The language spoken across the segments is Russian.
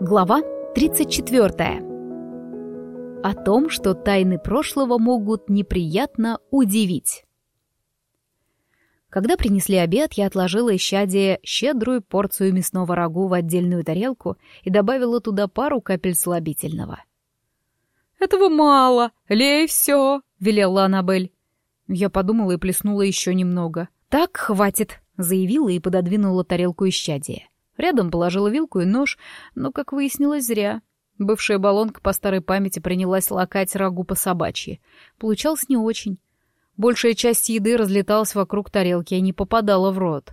Глава 34. О том, что тайны прошлого могут неприятно удивить. Когда принесли обед, я отложила исчадие щедрую порцию мясного рагу в отдельную тарелку и добавила туда пару капель слабительного. «Этого мало, лей все», — велела Аннабель. Я подумала и плеснула еще немного. «Так, хватит», — заявила и пододвинула тарелку исчадия. Рядом положила вилку и нож, но, как выяснилось, зря. Бывшая баллонка по старой памяти принялась лакать рагу по собачьи. Получалось не очень. Большая часть еды разлеталась вокруг тарелки и не попадала в рот.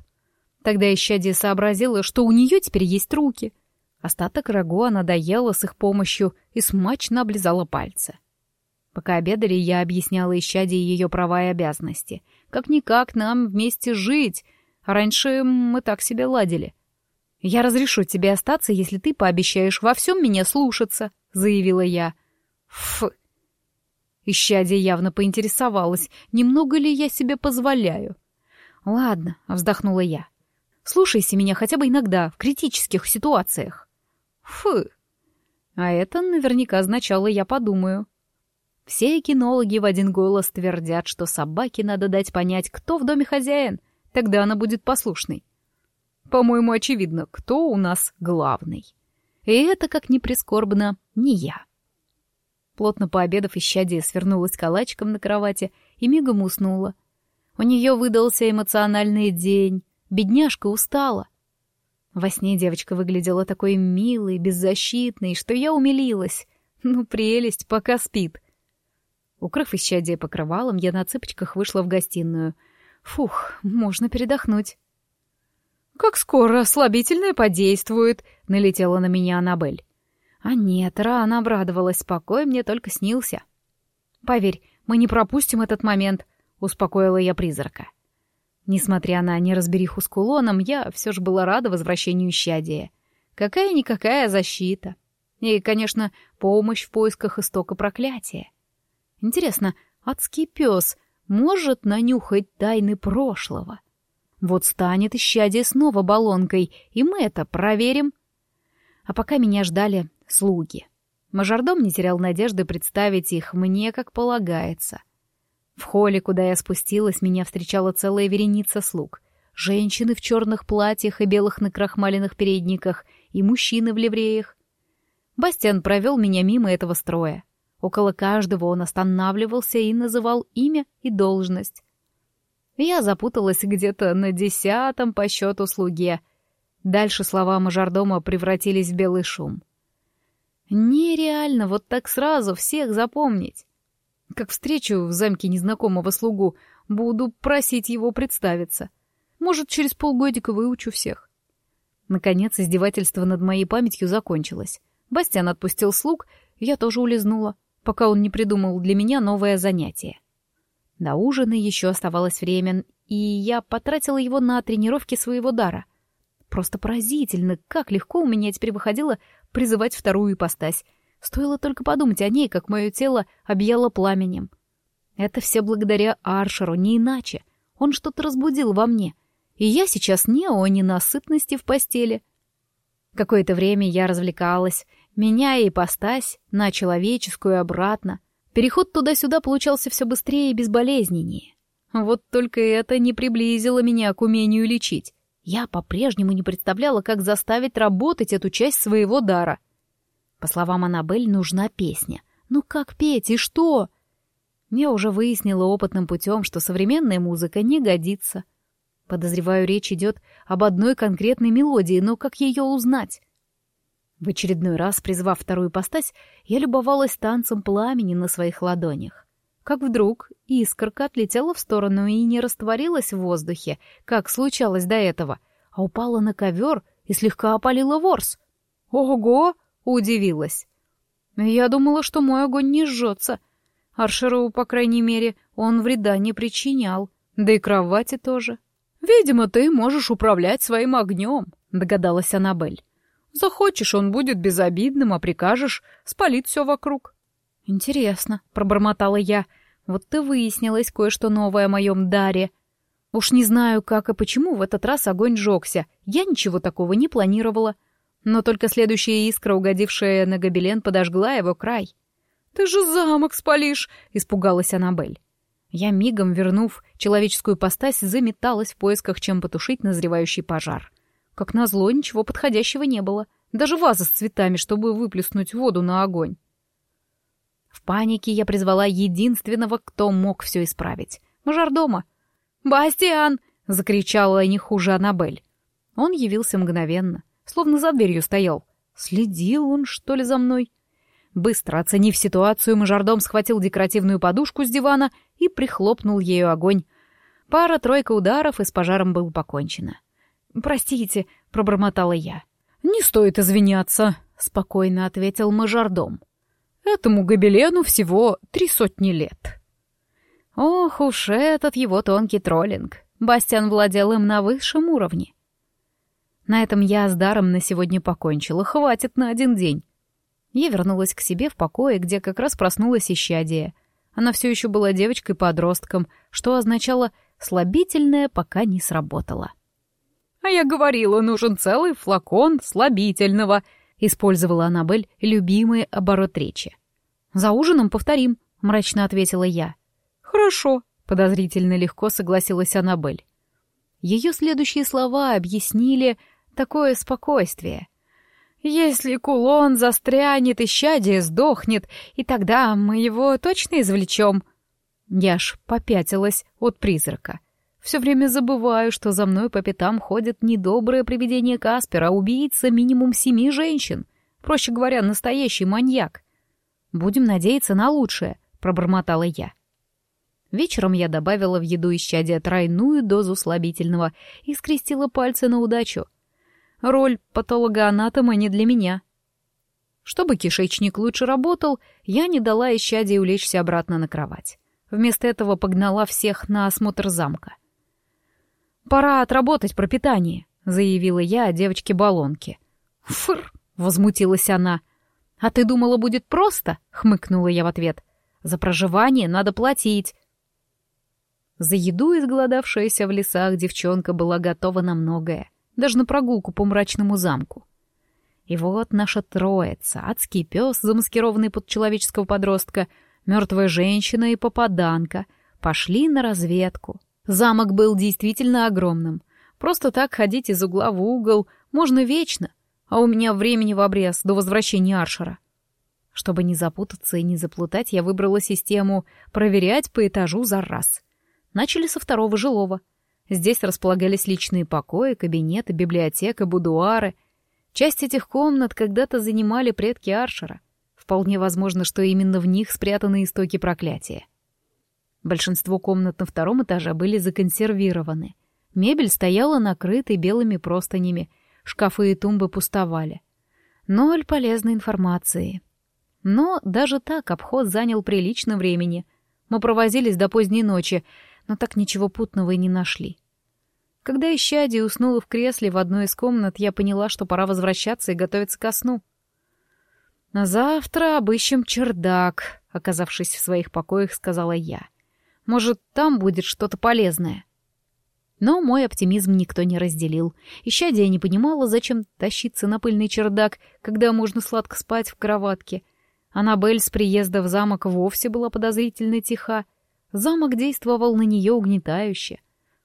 Тогда исчадие сообразила, что у нее теперь есть руки. Остаток рагу она доела с их помощью и смачно облизала пальцы. Пока обедали, я объясняла исчадие ее права и обязанности. Как-никак нам вместе жить, раньше мы так себе ладили. «Я разрешу тебе остаться, если ты пообещаешь во всем меня слушаться», — заявила я. «Ф...» Ищадия явно поинтересовалась, немного ли я себе позволяю. «Ладно», — вздохнула я. «Слушайся меня хотя бы иногда, в критических ситуациях». «Фу!» А это наверняка означало «я подумаю». Все кинологи в один голос твердят, что собаке надо дать понять, кто в доме хозяин, тогда она будет послушной. По-моему, очевидно, кто у нас главный. И это, как ни прискорбно, не я. Плотно пообедав, исчадие свернулась калачиком на кровати и мигом уснула. У нее выдался эмоциональный день. Бедняжка устала. Во сне девочка выглядела такой милой, беззащитной, что я умилилась. Ну, прелесть, пока спит. Укрыв исчадие покрывалом, я на цыпочках вышла в гостиную. Фух, можно передохнуть. «Как скоро слабительное подействует», — налетела на меня Аннабель. А нет, рано обрадовалась, покой мне только снился. «Поверь, мы не пропустим этот момент», — успокоила я призрака. Несмотря на неразбериху с кулоном, я все же была рада возвращению щадия. Какая-никакая защита. И, конечно, помощь в поисках истока проклятия. Интересно, адский пес может нанюхать тайны прошлого? Вот станет исчадие снова баллонкой, и мы это проверим. А пока меня ждали слуги. Мажордом не терял надежды представить их мне, как полагается. В холле, куда я спустилась, меня встречала целая вереница слуг. Женщины в черных платьях и белых накрахмаленных передниках, и мужчины в ливреях. Бастиан провел меня мимо этого строя. Около каждого он останавливался и называл имя и должность. Я запуталась где-то на десятом по счету слуге. Дальше слова мажордома превратились в белый шум. Нереально вот так сразу всех запомнить. Как встречу в замке незнакомого слугу, буду просить его представиться. Может, через полгодика выучу всех. Наконец, издевательство над моей памятью закончилось. Бастиан отпустил слуг, я тоже улизнула, пока он не придумал для меня новое занятие. До ужина еще оставалось время, и я потратила его на тренировки своего дара. Просто поразительно, как легко у меня теперь выходило призывать вторую ипостась. Стоило только подумать о ней, как мое тело объяло пламенем. Это все благодаря Аршеру, не иначе. Он что-то разбудил во мне. И я сейчас не о ненасытности в постели. Какое-то время я развлекалась, меняя ипостась на человеческую обратно — Переход туда-сюда получался все быстрее и безболезненнее. Вот только это не приблизило меня к умению лечить. Я по-прежнему не представляла, как заставить работать эту часть своего дара. По словам Аннабель, нужна песня. Ну как петь и что? Я уже выяснила опытным путем, что современная музыка не годится. Подозреваю, речь идет об одной конкретной мелодии, но как ее узнать? В очередной раз, призвав вторую постась, я любовалась танцем пламени на своих ладонях. Как вдруг искорка отлетела в сторону и не растворилась в воздухе, как случалось до этого, а упала на ковер и слегка опалила ворс. «Ого!» — удивилась. Я думала, что мой огонь не жжется. Аршеру, по крайней мере, он вреда не причинял, да и кровати тоже. «Видимо, ты можешь управлять своим огнем», — догадалась Аннабель. Захочешь, он будет безобидным, а прикажешь — спалит все вокруг. Интересно, — пробормотала я. Вот ты выяснилось кое-что новое о моем даре. Уж не знаю, как и почему в этот раз огонь жёгся. Я ничего такого не планировала. Но только следующая искра, угодившая на гобелен, подожгла его край. «Ты же замок спалишь!» — испугалась Аннабель. Я мигом, вернув человеческую постась, заметалась в поисках, чем потушить назревающий пожар. Как назло, ничего подходящего не было. Даже ваза с цветами, чтобы выплеснуть воду на огонь. В панике я призвала единственного, кто мог все исправить. Мажордома. «Бастиан!» — закричала не хуже Аннабель. Он явился мгновенно, словно за дверью стоял. Следил он, что ли, за мной? Быстро оценив ситуацию, мажордом схватил декоративную подушку с дивана и прихлопнул ею огонь. Пара-тройка ударов, и с пожаром было покончено. «Простите», — пробормотала я. «Не стоит извиняться», — спокойно ответил мажордом. «Этому гобелену всего три сотни лет». Ох уж этот его тонкий троллинг. Бастиан владел им на высшем уровне. На этом я с даром на сегодня покончила. Хватит на один день. Я вернулась к себе в покое, где как раз проснулась исчадие. Она все еще была девочкой-подростком, что означало «слабительное пока не сработало». «А я говорила, нужен целый флакон слабительного», — использовала Аннабель любимый оборот речи. «За ужином повторим», — мрачно ответила я. «Хорошо», — подозрительно легко согласилась Аннабель. Ее следующие слова объяснили такое спокойствие. «Если кулон застрянет, исчадие сдохнет, и тогда мы его точно извлечем». Я ж попятилась от призрака. Все время забываю, что за мной по пятам ходит недоброе привидение Каспера, а убийца минимум семи женщин. Проще говоря, настоящий маньяк. «Будем надеяться на лучшее», — пробормотала я. Вечером я добавила в еду исчадия тройную дозу слабительного и скрестила пальцы на удачу. Роль патологоанатома не для меня. Чтобы кишечник лучше работал, я не дала исчадию улечься обратно на кровать. Вместо этого погнала всех на осмотр замка. «Пора отработать пропитание», — заявила я о девочке-баллонке. «Фыр!» — возмутилась она. «А ты думала, будет просто?» — хмыкнула я в ответ. «За проживание надо платить». За еду изголодавшаяся в лесах девчонка была готова на многое, даже на прогулку по мрачному замку. И вот наша троица, адский пес, замаскированный под человеческого подростка, мертвая женщина и попаданка, пошли на разведку — Замок был действительно огромным. Просто так ходить из угла в угол можно вечно, а у меня времени в обрез до возвращения Аршера. Чтобы не запутаться и не заплутать, я выбрала систему «проверять по этажу за раз». Начали со второго жилого. Здесь располагались личные покои, кабинеты, библиотека, будуары. Часть этих комнат когда-то занимали предки Аршера. Вполне возможно, что именно в них спрятаны истоки проклятия. Большинство комнат на втором этаже были законсервированы. Мебель стояла накрытой белыми простынями, шкафы и тумбы пустовали. Ноль полезной информации. Но даже так обход занял прилично времени. Мы провозились до поздней ночи, но так ничего путного и не нашли. Когда Ищади уснула в кресле в одной из комнат, я поняла, что пора возвращаться и готовиться ко сну. «На завтра обыщем чердак», — оказавшись в своих покоях, сказала я. Может, там будет что-то полезное. Но мой оптимизм никто не разделил. Ищадия не понимала, зачем тащиться на пыльный чердак, когда можно сладко спать в кроватке. Аннабель с приезда в замок вовсе была подозрительно тиха. Замок действовал на нее угнетающе.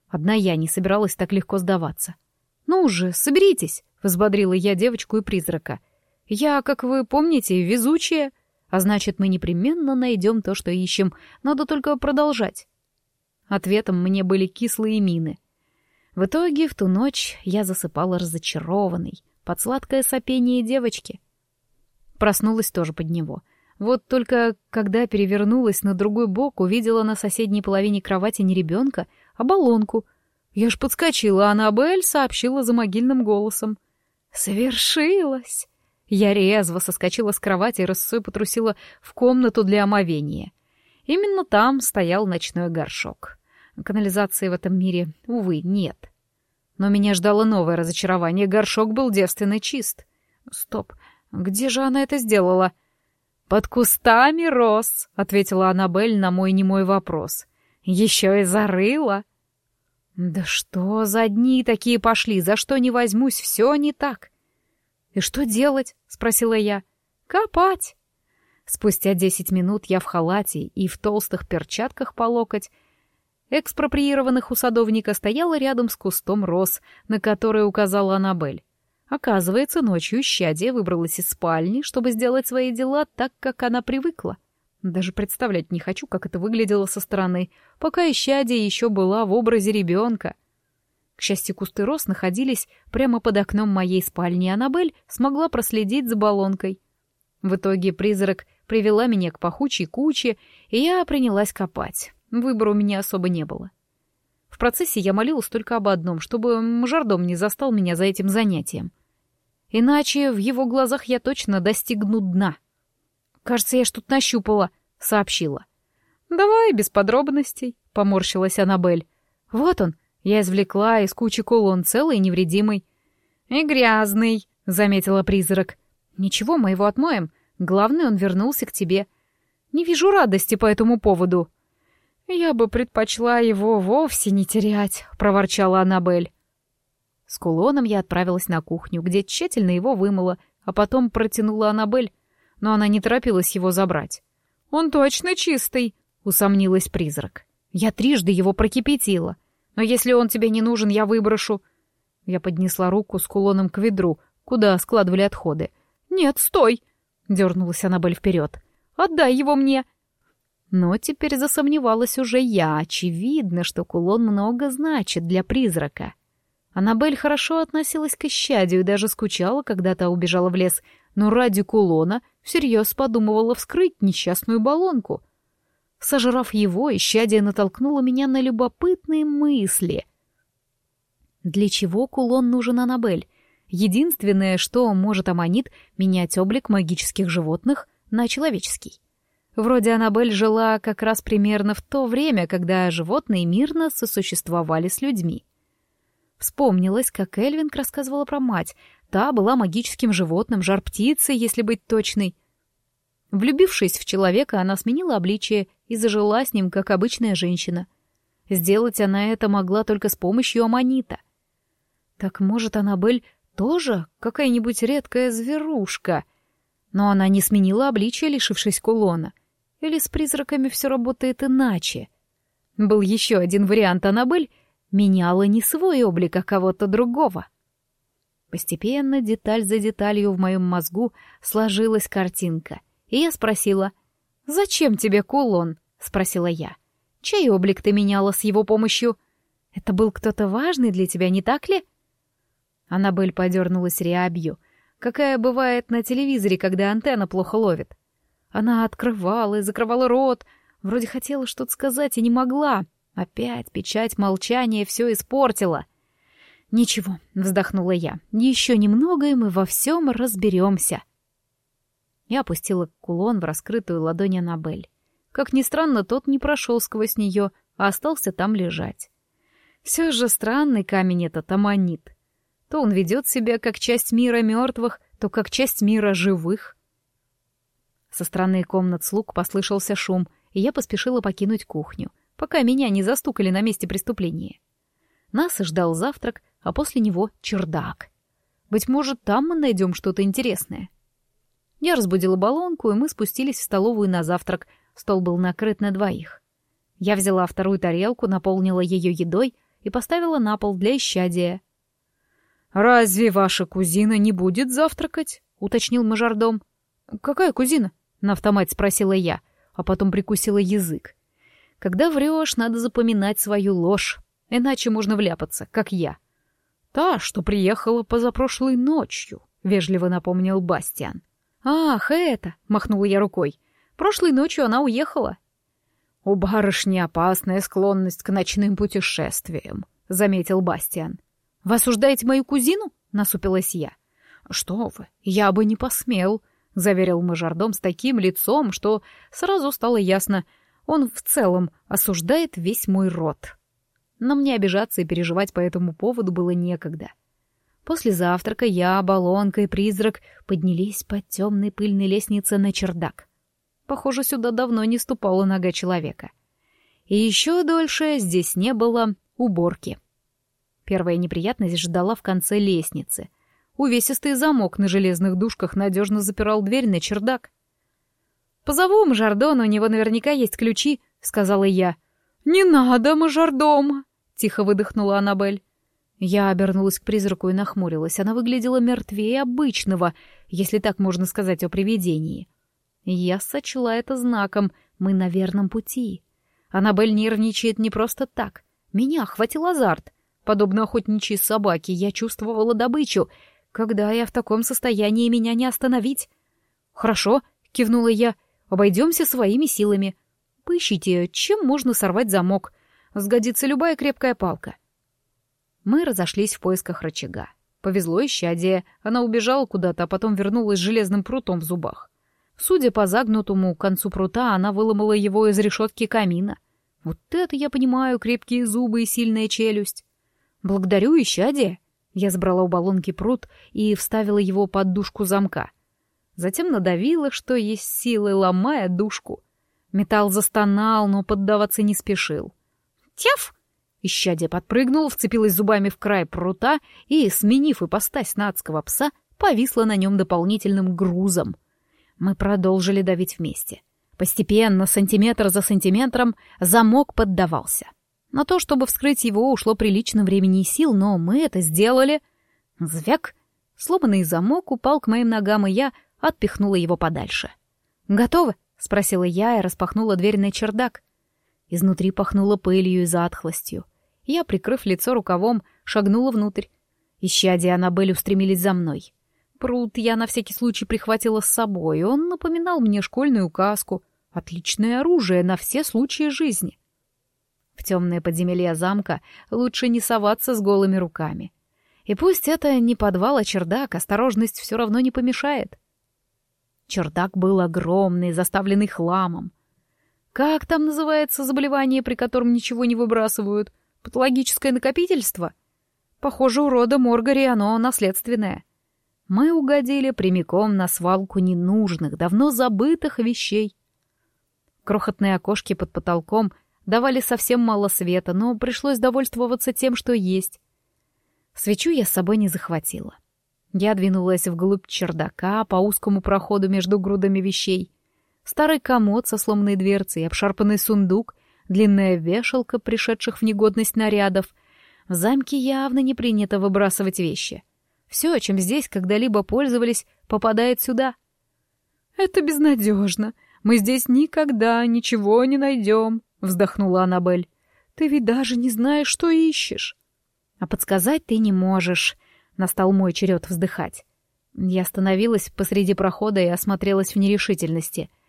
Одна я не собиралась так легко сдаваться. «Ну уже, соберитесь!» — взбодрила я девочку и призрака. «Я, как вы помните, везучая!» А значит, мы непременно найдем то, что ищем. Надо только продолжать. Ответом мне были кислые мины. В итоге в ту ночь я засыпала разочарованной, под сладкое сопение девочки. Проснулась тоже под него. Вот только когда перевернулась на другой бок, увидела на соседней половине кровати не ребенка, а баллонку. Я ж подскочила, а Аннабель сообщила за могильным голосом. «Свершилось!» Я резво соскочила с кровати и рысцой потрусила в комнату для омовения. Именно там стоял ночной горшок. Канализации в этом мире, увы, нет. Но меня ждало новое разочарование. Горшок был девственно чист. Стоп, где же она это сделала? «Под кустами рос», — ответила Аннабель на мой немой вопрос. «Еще и зарыла». «Да что за дни такие пошли? За что не возьмусь? Все не так». «И что делать?» — спросила я. «Копать». Спустя десять минут я в халате и в толстых перчатках по локоть экспроприированных у садовника стояла рядом с кустом роз, на который указала Аннабель. Оказывается, ночью щадия выбралась из спальни, чтобы сделать свои дела так, как она привыкла. Даже представлять не хочу, как это выглядело со стороны, пока Ищадия еще была в образе ребенка. К счастью, кусты роз находились прямо под окном моей спальни, и Аннабель смогла проследить за баллонкой. В итоге призрак привела меня к пахучей куче, и я принялась копать. Выбора у меня особо не было. В процессе я молилась только об одном, чтобы мажордом не застал меня за этим занятием. Иначе в его глазах я точно достигну дна. «Кажется, я что-то нащупала», — сообщила. «Давай, без подробностей», — поморщилась Аннабель. «Вот он», — я извлекла из кучи кулон целый и невредимый. «И грязный», — заметила призрак. «Ничего, мы его отмоем. Главное, он вернулся к тебе. Не вижу радости по этому поводу». «Я бы предпочла его вовсе не терять», — проворчала Аннабель. С кулоном я отправилась на кухню, где тщательно его вымыла, а потом протянула Аннабель, но она не торопилась его забрать. «Он точно чистый», — усомнилась призрак. «Я трижды его прокипятила. Но если он тебе не нужен, я выброшу». Я поднесла руку с кулоном к ведру, куда складывали отходы. «Нет, стой!» — дернулась Аннабель вперед. «Отдай его мне!» Но теперь засомневалась уже я. Очевидно, что кулон много значит для призрака. Аннабель хорошо относилась к исчадию и даже скучала, когда та убежала в лес, но ради кулона всерьез подумывала вскрыть несчастную баллонку. Сожрав его, исчадие натолкнуло меня на любопытные мысли. Для чего кулон нужен Аннабель? Единственное, что может Аманит менять облик магических животных на человеческий. Вроде Аннабель жила как раз примерно в то время, когда животные мирно сосуществовали с людьми. Вспомнилось, как Эльвинг рассказывала про мать. Та была магическим животным, жар-птицей, если быть точной. Влюбившись в человека, она сменила обличие и зажила с ним, как обычная женщина. Сделать она это могла только с помощью аманита. Так может, Аннабель тоже какая-нибудь редкая зверушка? Но она не сменила обличие, лишившись кулона — или с призраками все работает иначе? Был еще один вариант Аннабель — меняла не свой облик, а кого-то другого. Постепенно, деталь за деталью в моем мозгу сложилась картинка, и я спросила, «Зачем тебе кулон?» — спросила я. «Чей облик ты меняла с его помощью? Это был кто-то важный для тебя, не так ли?» Аннабель подернулась рябью, какая бывает на телевизоре, когда антенна плохо ловит. Она открывала и закрывала рот, вроде хотела что-то сказать и не могла. Опять печать молчания все испортила. «Ничего», — вздохнула я, — «еще немного, и мы во всем разберемся». Я опустила кулон в раскрытую ладонь Аннабель. Как ни странно, тот не прошел сквозь нее, а остался там лежать. Все же странный камень этот аммонит. То он ведет себя как часть мира мертвых, то как часть мира живых. Со стороны комнат слуг послышался шум, и я поспешила покинуть кухню, пока меня не застукали на месте преступления. Нас ждал завтрак, а после него чердак. Быть может, там мы найдем что-то интересное. Я разбудила баллонку, и мы спустились в столовую на завтрак. Стол был накрыт на двоих. Я взяла вторую тарелку, наполнила ее едой и поставила на пол для исчадия. «Разве ваша кузина не будет завтракать?» — уточнил мажордом. «Какая кузина?» на автомате спросила я, а потом прикусила язык. Когда врешь, надо запоминать свою ложь, иначе можно вляпаться, как я. Та, что приехала позапрошлой ночью, вежливо напомнил Бастиан. Ах, это, махнула я рукой. Прошлой ночью она уехала. У барышни опасная склонность к ночным путешествиям, заметил Бастиан. Вы осуждаете мою кузину? насупилась я. Что вы, я бы не посмел, — заверил мажордом с таким лицом, что сразу стало ясно, он в целом осуждает весь мой род. Но мне обижаться и переживать по этому поводу было некогда. После завтрака я, Баллонка и Призрак поднялись по темной пыльной лестнице на чердак. Похоже, сюда давно не ступала нога человека. И еще дольше здесь не было уборки. Первая неприятность ждала в конце лестницы. Увесистый замок на железных дужках надежно запирал дверь на чердак. «Позову Мажордона, у него наверняка есть ключи», — сказала я. «Не надо, Мажордома!» — тихо выдохнула Аннабель. Я обернулась к призраку и нахмурилась. Она выглядела мертвее обычного, если так можно сказать о привидении. Я сочла это знаком. Мы на верном пути. Аннабель нервничает не просто так. Меня охватил азарт. Подобно охотничьей собаке, я чувствовала добычу. Когда я в таком состоянии, меня не остановить. «Хорошо», — кивнула я, — «обойдемся своими силами. Поищите, чем можно сорвать замок. Сгодится любая крепкая палка». Мы разошлись в поисках рычага. Повезло исчадие. Она убежала куда-то, а потом вернулась с железным прутом в зубах. Судя по загнутому концу прута, она выломала его из решетки камина. Вот это я понимаю, крепкие зубы и сильная челюсть. Благодарю исчадие. Я забрала у баллонки прут и вставила его под дужку замка. Затем надавила, что есть силы, ломая дужку. Металл застонал, но поддаваться не спешил. «Тяф!» Исчадие подпрыгнул, вцепилась зубами в край прута и, сменив ипостась на адского пса, повисла на нем дополнительным грузом. Мы продолжили давить вместе. Постепенно, сантиметр за сантиметром, замок поддавался. На то, чтобы вскрыть его, ушло прилично времени и сил, но мы это сделали. Звяк! Сломанный замок упал к моим ногам, и я отпихнула его подальше. «Готовы?» — спросила я и распахнула дверь на чердак. Изнутри пахнуло пылью и затхлостью. Я, прикрыв лицо рукавом, шагнула внутрь. Исчадия и Аннабель устремились за мной. Пруд я на всякий случай прихватила с собой, он напоминал мне школьную каску. Отличное оружие на все случаи жизни. В темное подземелье замка лучше не соваться с голыми руками. И пусть это не подвал, а чердак, осторожность все равно не помешает. Чердак был огромный, заставленный хламом. Как там называется заболевание, при котором ничего не выбрасывают? Патологическое накопительство? Похоже, у рода Моргари оно наследственное. Мы угодили прямиком на свалку ненужных, давно забытых вещей. Крохотные окошки под потолком давали совсем мало света, но пришлось довольствоваться тем, что есть. Свечу я с собой не захватила. Я двинулась вглубь чердака по узкому проходу между грудами вещей. Старый комод со сломанной дверцей, обшарпанный сундук длинная вешалка пришедших в негодность нарядов. В замке явно не принято выбрасывать вещи. Все, чем здесь когда-либо пользовались, попадает сюда. «Это безнадежно. Мы здесь никогда ничего не найдем», — вздохнула Аннабель. «Ты ведь даже не знаешь, что ищешь». «А подсказать ты не можешь», — настал мой черед вздыхать. Я остановилась посреди прохода и осмотрелась в нерешительности —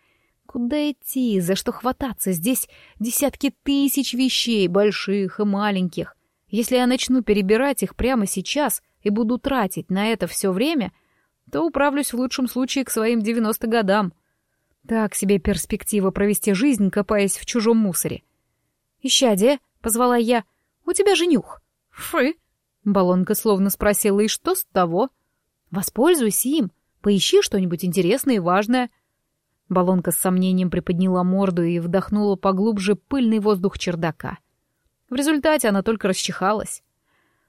Куда идти, за что хвататься? Здесь десятки тысяч вещей, больших и маленьких. Если я начну перебирать их прямо сейчас и буду тратить на это все время, то управлюсь в лучшем случае к своим 90 годам. Так себе перспектива провести жизнь, копаясь в чужом мусоре. «Ищадие», — позвала я, — «у тебя же нюх». «Фы», — баллонка словно спросила, «и что с того?» «Воспользуйся им, поищи что-нибудь интересное и важное». Балонка с сомнением приподняла морду и вдохнула поглубже пыльный воздух чердака. В результате она только расчихалась.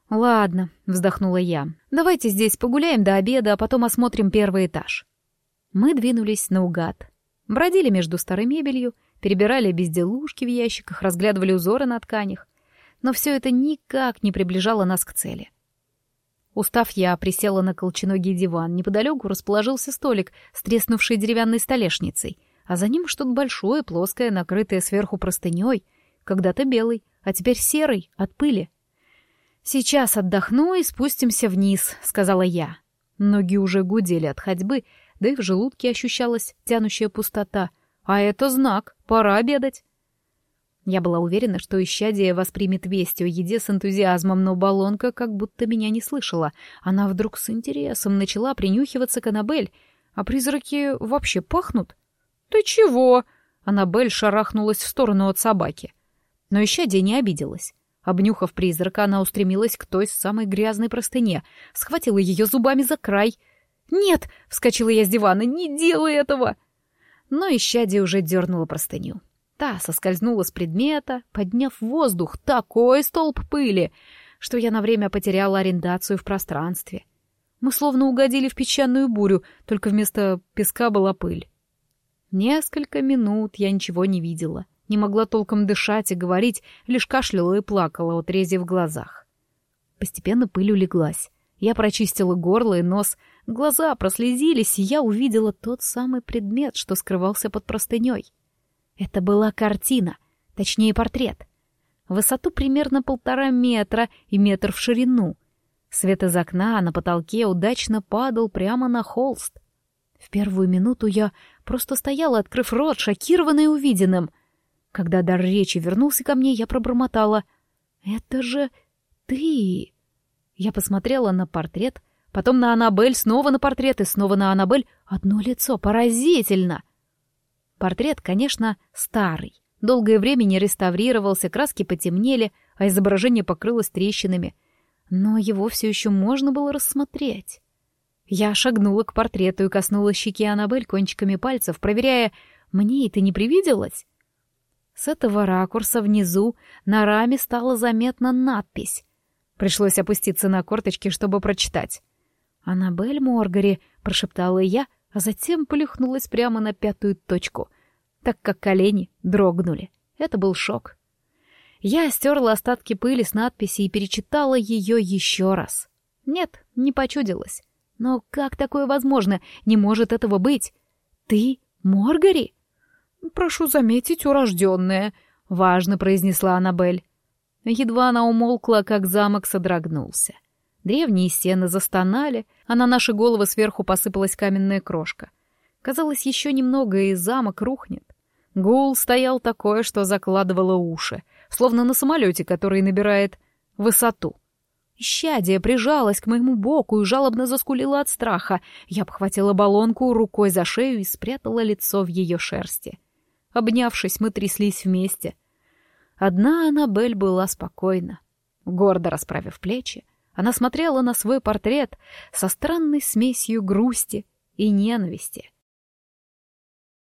«Ладно», — вздохнула я, — «давайте здесь погуляем до обеда, а потом осмотрим первый этаж». Мы двинулись наугад. Бродили между старой мебелью, перебирали безделушки в ящиках, разглядывали узоры на тканях. Но все это никак не приближало нас к цели. Устав, я присела на колченогий диван. Неподалеку расположился столик с треснувшей деревянной столешницей, а за ним что-то большое, плоское, накрытое сверху простыней, когда-то белый, а теперь серый, от пыли. «Сейчас отдохну и спустимся вниз», — сказала я. Ноги уже гудели от ходьбы, да и в желудке ощущалась тянущая пустота. А это знак, пора обедать. Я была уверена, что исчадие воспримет весть о еде с энтузиазмом, но баллонка как будто меня не слышала. Она вдруг с интересом начала принюхиваться к Аннабель. А призраки вообще пахнут? «Ты чего?» Аннабель шарахнулась в сторону от собаки. Но исчадие не обиделась. Обнюхав призрака, она устремилась к той самой грязной простыне, схватила ее зубами за край. «Нет!» — вскочила я с дивана. «Не делай этого!» Но исчадие уже дернула простыню. Та соскользнула с предмета, подняв в воздух такой столб пыли, что я на время потеряла ориентацию в пространстве. Мы словно угодили в песчаную бурю, только вместо песка была пыль. Несколько минут я ничего не видела, не могла толком дышать и говорить, лишь кашляла и плакала, отрезив в глазах. Постепенно пыль улеглась. Я прочистила горло и нос, глаза прослезились, и я увидела тот самый предмет, что скрывался под простыней. Это была картина, точнее портрет. Высоту примерно полтора метра и метр в ширину. Свет из окна на потолке удачно падал прямо на холст. В первую минуту я просто стояла, открыв рот, шокированная увиденным. Когда дар речи вернулся ко мне, я пробормотала. «Это же ты!» Я посмотрела на портрет, потом на Аннабель, снова на портрет и снова на Аннабель. Одно лицо, поразительно! Портрет, конечно, старый. Долгое время не реставрировался, краски потемнели, а изображение покрылось трещинами. Но его все еще можно было рассмотреть. Я шагнула к портрету и коснулась щеки Аннабель кончиками пальцев, проверяя, мне это не привиделось. С этого ракурса внизу на раме стала заметна надпись. Пришлось опуститься на корточки, чтобы прочитать. «Аннабель Моргари», — прошептала я, а затем плюхнулась прямо на пятую точку, так как колени дрогнули. Это был шок. Я стерла остатки пыли с надписи и перечитала ее еще раз. Нет, не почудилось. Но как такое возможно? Не может этого быть. Ты Моргари? Прошу заметить, урожденная, важно произнесла Аннабель. Едва она умолкла, как замок содрогнулся. Древние стены застонали, а на наши головы сверху посыпалась каменная крошка. Казалось, еще немного, и замок рухнет. Гул стоял такое, что закладывало уши, словно на самолете, который набирает высоту. Исчадие прижалась к моему боку и жалобно заскулила от страха. Я обхватила баллонку рукой за шею и спрятала лицо в ее шерсти. Обнявшись, мы тряслись вместе. Одна Аннабель была спокойна. Гордо расправив плечи, она смотрела на свой портрет со странной смесью грусти и ненависти.